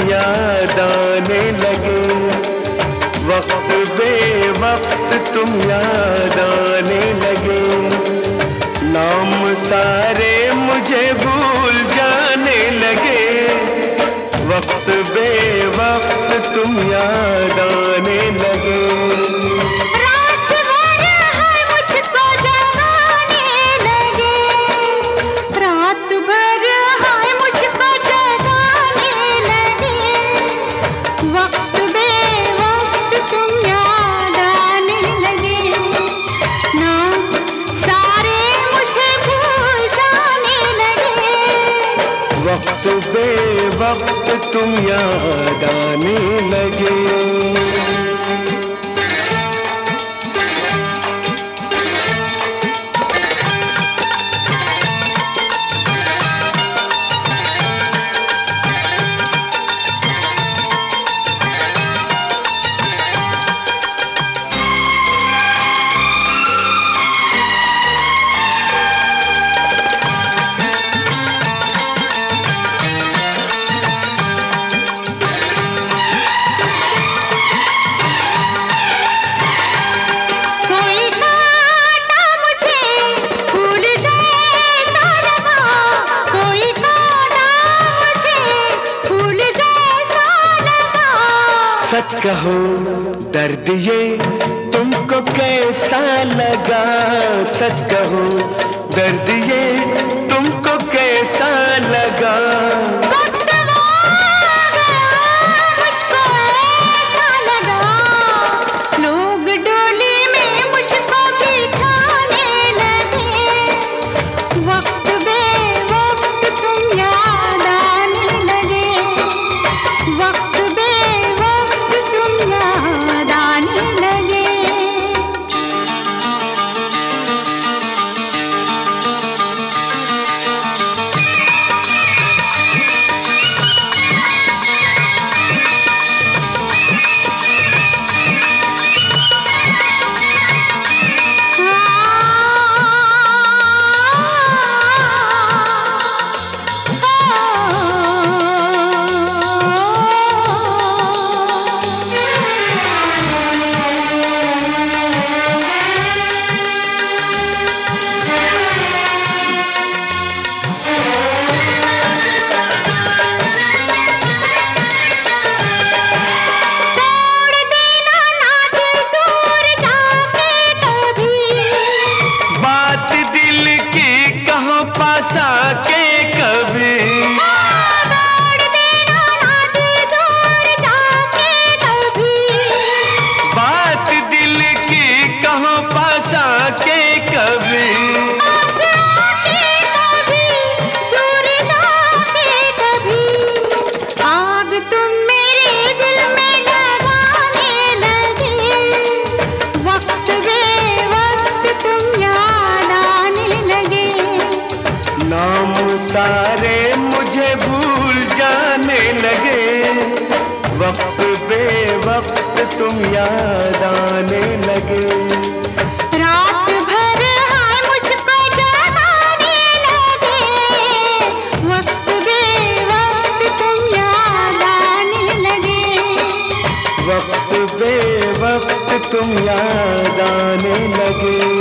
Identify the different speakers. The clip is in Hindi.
Speaker 1: याद आने लगे। वक्त बे वक्त तुम याद आने लगे। नाम सारे मुझे भूल वक्त बे वक्त तुम याद आने लगे। सच कहो दर्द ये तुमको कैसा लगा? सच कहो दर्द ये तुमको सारे मुझे भूल जाने लगे। वक्त बे वक्त तुम याद आने लगे।
Speaker 2: रात भर हाय मुझको जगाने लगे। वक्त बे वक्त तुम याद आने लगे।
Speaker 1: वक्त बे वक्त तुम याद आने लगे।